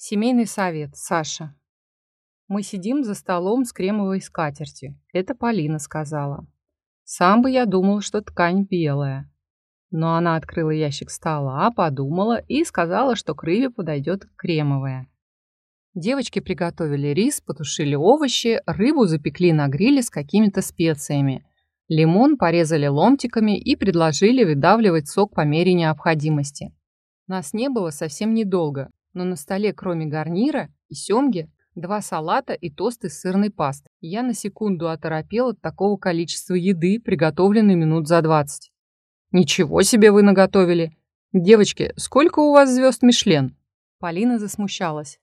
Семейный совет. Саша. Мы сидим за столом с кремовой скатертью. Это Полина сказала. Сам бы я думал, что ткань белая. Но она открыла ящик стола, подумала и сказала, что к рыбе подойдет кремовая. Девочки приготовили рис, потушили овощи, рыбу запекли на гриле с какими-то специями. Лимон порезали ломтиками и предложили выдавливать сок по мере необходимости. Нас не было совсем недолго, но на столе кроме гарнира и семги два салата и тосты с сырной пастой. Я на секунду оторопел от такого количества еды, приготовленной минут за двадцать. «Ничего себе вы наготовили! Девочки, сколько у вас звезд Мишлен?» Полина засмущалась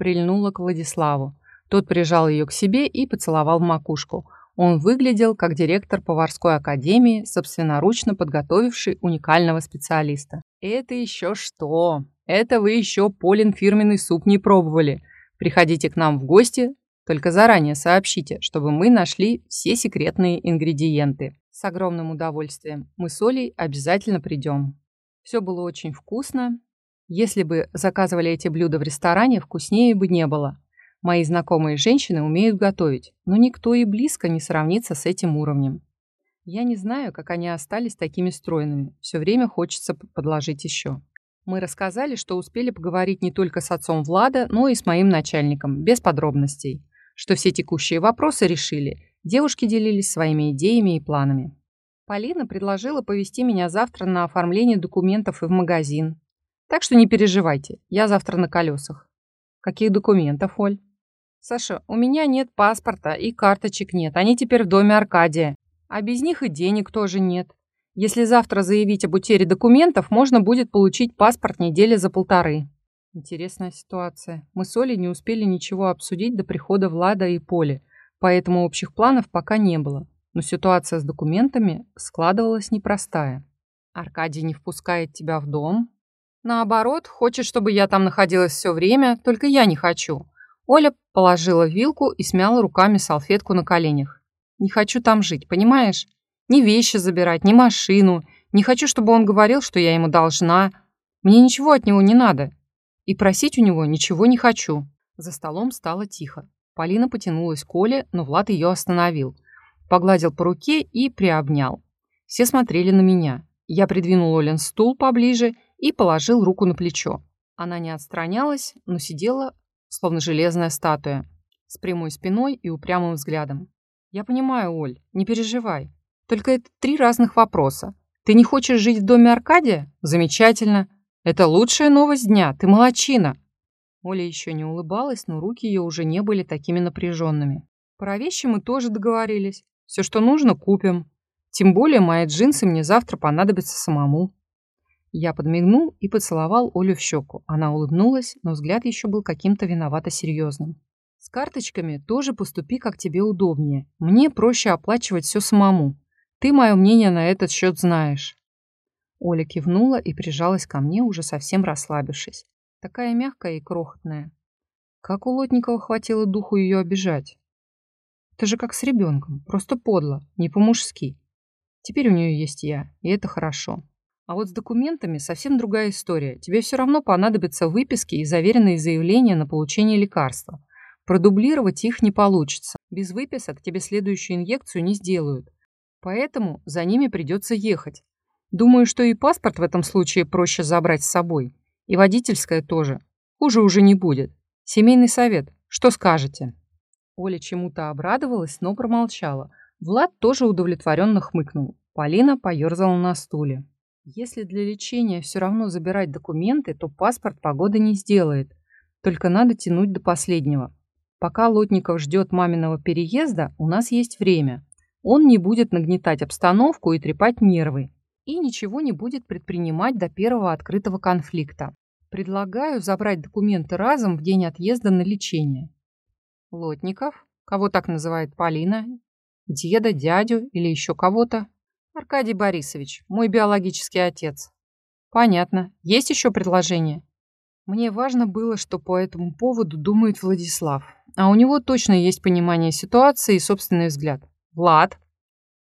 прильнула к Владиславу. Тот прижал ее к себе и поцеловал в макушку. Он выглядел как директор поварской академии, собственноручно подготовивший уникального специалиста. «Это еще что? Это вы еще Полин фирменный суп не пробовали. Приходите к нам в гости, только заранее сообщите, чтобы мы нашли все секретные ингредиенты. С огромным удовольствием. Мы с Олей обязательно придем». Все было очень вкусно, если бы заказывали эти блюда в ресторане, вкуснее бы не было. Мои знакомые женщины умеют готовить, но никто и близко не сравнится с этим уровнем. Я не знаю, как они остались такими стройными. Все время хочется подложить еще. Мы рассказали, что успели поговорить не только с отцом Влада, но и с моим начальником, без подробностей. Что все текущие вопросы решили. Девушки делились своими идеями и планами. Полина предложила повести меня завтра на оформление документов и в магазин. Так что не переживайте, я завтра на колесах. Каких документов, Оль? Саша, у меня нет паспорта и карточек нет. Они теперь в доме Аркадия. А без них и денег тоже нет. Если завтра заявить об утере документов, можно будет получить паспорт недели за полторы. Интересная ситуация. Мы с Олей не успели ничего обсудить до прихода Влада и Поли, поэтому общих планов пока не было. Но ситуация с документами складывалась непростая. Аркадий не впускает тебя в дом, Наоборот, хочет, чтобы я там находилась все время, только я не хочу. Оля положила вилку и смяла руками салфетку на коленях. Не хочу там жить, понимаешь? Ни вещи забирать, ни машину. Не хочу, чтобы он говорил, что я ему должна. Мне ничего от него не надо. И просить у него ничего не хочу. За столом стало тихо. Полина потянулась к Оле, но Влад ее остановил. Погладил по руке и приобнял. Все смотрели на меня. Я придвинул Олен стул поближе и положил руку на плечо. Она не отстранялась, но сидела, словно железная статуя, с прямой спиной и упрямым взглядом. «Я понимаю, Оль, не переживай. Только это три разных вопроса. Ты не хочешь жить в доме Аркадия? Замечательно. Это лучшая новость дня. Ты молочина». Оля еще не улыбалась, но руки ее уже не были такими напряженными. Про вещи мы тоже договорились. Все, что нужно, купим. Тем более мои джинсы мне завтра понадобятся самому. Я подмигнул и поцеловал Олю в щеку. Она улыбнулась, но взгляд еще был каким-то виновато серьезным. С карточками тоже поступи, как тебе удобнее. Мне проще оплачивать все самому. Ты мое мнение на этот счет знаешь. Оля кивнула и прижалась ко мне, уже совсем расслабившись. Такая мягкая и крохотная. Как у Лотникова хватило духу ее обижать? Это же как с ребенком, просто подло, не по-мужски. Теперь у нее есть я, и это хорошо. А вот с документами совсем другая история. Тебе все равно понадобятся выписки и заверенные заявления на получение лекарства. Продублировать их не получится. Без выписок тебе следующую инъекцию не сделают. Поэтому за ними придется ехать. Думаю, что и паспорт в этом случае проще забрать с собой. И водительское тоже. Хуже уже не будет. Семейный совет. Что скажете? Оля чему-то обрадовалась, но промолчала. Влад тоже удовлетворенно хмыкнул. Полина поерзала на стуле. Если для лечения все равно забирать документы, то паспорт погода не сделает. Только надо тянуть до последнего. Пока Лотников ждет маминого переезда, у нас есть время. Он не будет нагнетать обстановку и трепать нервы. И ничего не будет предпринимать до первого открытого конфликта. Предлагаю забрать документы разом в день отъезда на лечение. Лотников? Кого так называет Полина? Деда, дядю или еще кого-то? Аркадий Борисович, мой биологический отец. Понятно. Есть еще предложение? Мне важно было, что по этому поводу думает Владислав. А у него точно есть понимание ситуации и собственный взгляд. Влад?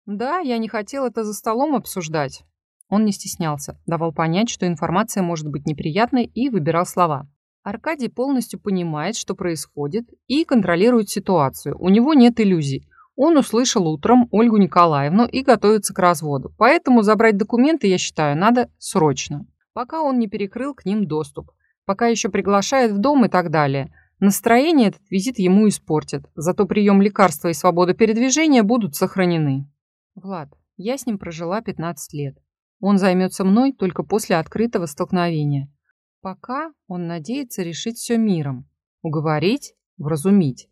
Да, я не хотел это за столом обсуждать. Он не стеснялся, давал понять, что информация может быть неприятной и выбирал слова. Аркадий полностью понимает, что происходит, и контролирует ситуацию. У него нет иллюзий. Он услышал утром Ольгу Николаевну и готовится к разводу. Поэтому забрать документы, я считаю, надо срочно. Пока он не перекрыл к ним доступ. Пока еще приглашает в дом и так далее. Настроение этот визит ему испортит. Зато прием лекарства и свобода передвижения будут сохранены. Влад, я с ним прожила 15 лет. Он займется мной только после открытого столкновения. Пока он надеется решить все миром. Уговорить, вразумить.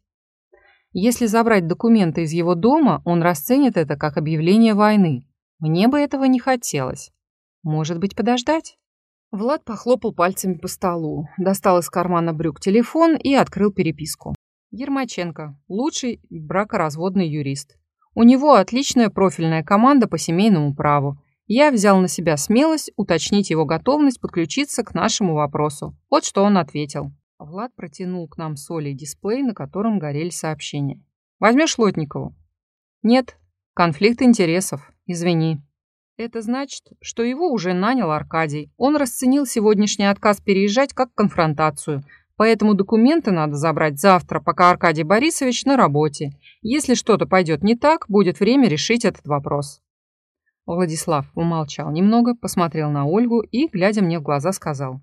Если забрать документы из его дома, он расценит это как объявление войны. Мне бы этого не хотелось. Может быть, подождать? Влад похлопал пальцами по столу, достал из кармана брюк телефон и открыл переписку. Ермаченко, лучший бракоразводный юрист. У него отличная профильная команда по семейному праву. Я взял на себя смелость уточнить его готовность подключиться к нашему вопросу. Вот что он ответил. Влад протянул к нам с Олей дисплей, на котором горели сообщения. «Возьмешь Лотникову?» «Нет. Конфликт интересов. Извини». Это значит, что его уже нанял Аркадий. Он расценил сегодняшний отказ переезжать как конфронтацию. Поэтому документы надо забрать завтра, пока Аркадий Борисович на работе. Если что-то пойдет не так, будет время решить этот вопрос. Владислав умолчал немного, посмотрел на Ольгу и, глядя мне в глаза, сказал.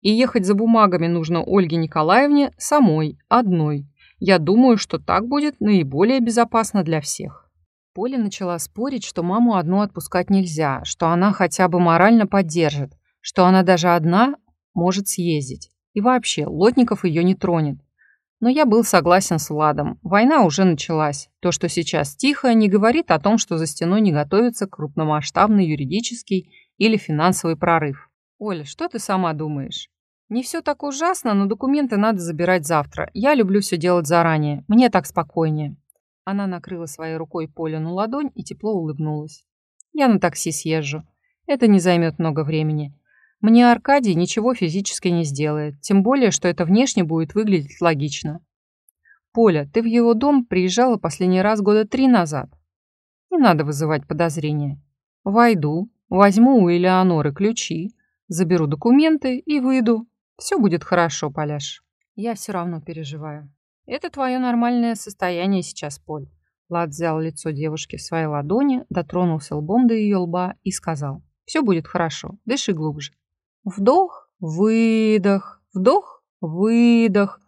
«И ехать за бумагами нужно Ольге Николаевне самой, одной. Я думаю, что так будет наиболее безопасно для всех». Поля начала спорить, что маму одну отпускать нельзя, что она хотя бы морально поддержит, что она даже одна может съездить. И вообще, Лотников ее не тронет. Но я был согласен с Владом. Война уже началась. То, что сейчас тихо, не говорит о том, что за стеной не готовится крупномасштабный юридический или финансовый прорыв. Оля, что ты сама думаешь? Не все так ужасно, но документы надо забирать завтра. Я люблю все делать заранее. Мне так спокойнее. Она накрыла своей рукой Полину ладонь и тепло улыбнулась. Я на такси съезжу. Это не займет много времени. Мне Аркадий ничего физически не сделает, тем более, что это внешне будет выглядеть логично. Поля, ты в его дом приезжала последний раз года три назад. Не надо вызывать подозрения. Войду, возьму у Элеоноры ключи, заберу документы и выйду. Все будет хорошо, Поляш. Я все равно переживаю. Это твое нормальное состояние сейчас, Поль. Влад взял лицо девушки в своей ладони, дотронулся лбом до ее лба и сказал. Все будет хорошо, дыши глубже. Вдох, выдох, вдох, выдох.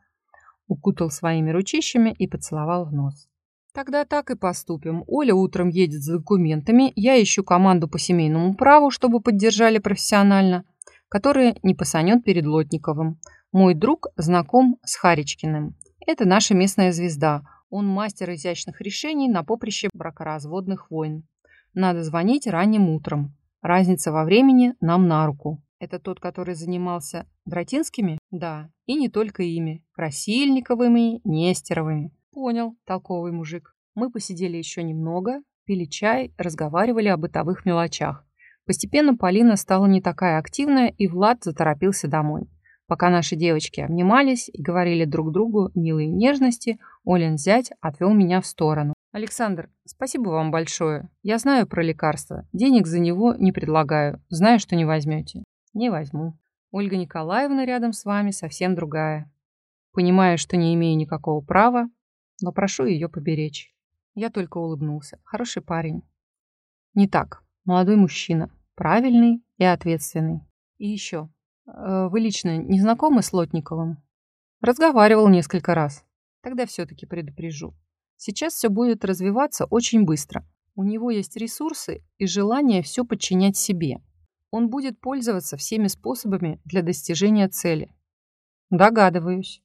Укутал своими ручищами и поцеловал в нос. Тогда так и поступим. Оля утром едет за документами, я ищу команду по семейному праву, чтобы поддержали профессионально, которая не посанет перед Лотниковым. Мой друг знаком с Харичкиным. Это наша местная звезда. Он мастер изящных решений на поприще бракоразводных войн. Надо звонить ранним утром. Разница во времени нам на руку. Это тот, который занимался Дратинскими? Да, и не только ими. Красильниковыми, Нестеровыми. Понял, толковый мужик. Мы посидели еще немного, пили чай, разговаривали о бытовых мелочах. Постепенно Полина стала не такая активная, и Влад заторопился домой. Пока наши девочки обнимались и говорили друг другу милые нежности, Олин зять отвел меня в сторону. «Александр, спасибо вам большое. Я знаю про лекарство. Денег за него не предлагаю. Знаю, что не возьмете. Не возьму. Ольга Николаевна рядом с вами совсем другая. Понимаю, что не имею никакого права, но прошу ее поберечь. Я только улыбнулся. Хороший парень. Не так. Молодой мужчина. Правильный и ответственный. И еще. Э, вы лично не знакомы с Лотниковым? Разговаривал несколько раз. Тогда все-таки предупрежу. Сейчас все будет развиваться очень быстро. У него есть ресурсы и желание все подчинять себе он будет пользоваться всеми способами для достижения цели. Догадываюсь.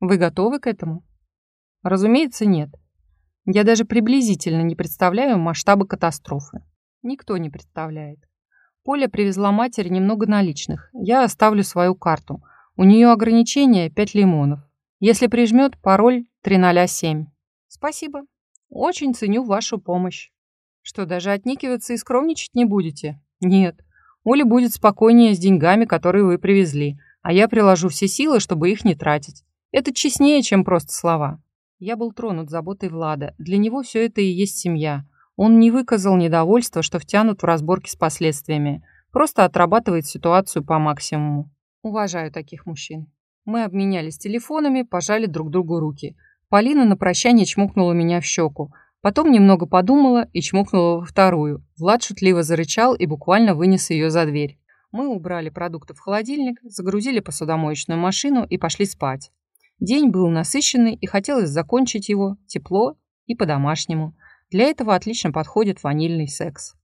Вы готовы к этому? Разумеется, нет. Я даже приблизительно не представляю масштабы катастрофы. Никто не представляет. Поля привезла матери немного наличных. Я оставлю свою карту. У нее ограничение 5 лимонов. Если прижмет, пароль 307. Спасибо. Очень ценю вашу помощь. Что, даже отникиваться и скромничать не будете? Нет. Оля будет спокойнее с деньгами, которые вы привезли, а я приложу все силы, чтобы их не тратить. Это честнее, чем просто слова. Я был тронут заботой Влада. Для него все это и есть семья. Он не выказал недовольства, что втянут в разборки с последствиями. Просто отрабатывает ситуацию по максимуму. Уважаю таких мужчин. Мы обменялись телефонами, пожали друг другу руки. Полина на прощание чмокнула меня в щеку. Потом немного подумала и чмокнула во вторую. Влад шутливо зарычал и буквально вынес ее за дверь. Мы убрали продукты в холодильник, загрузили посудомоечную машину и пошли спать. День был насыщенный и хотелось закончить его тепло и по-домашнему. Для этого отлично подходит ванильный секс.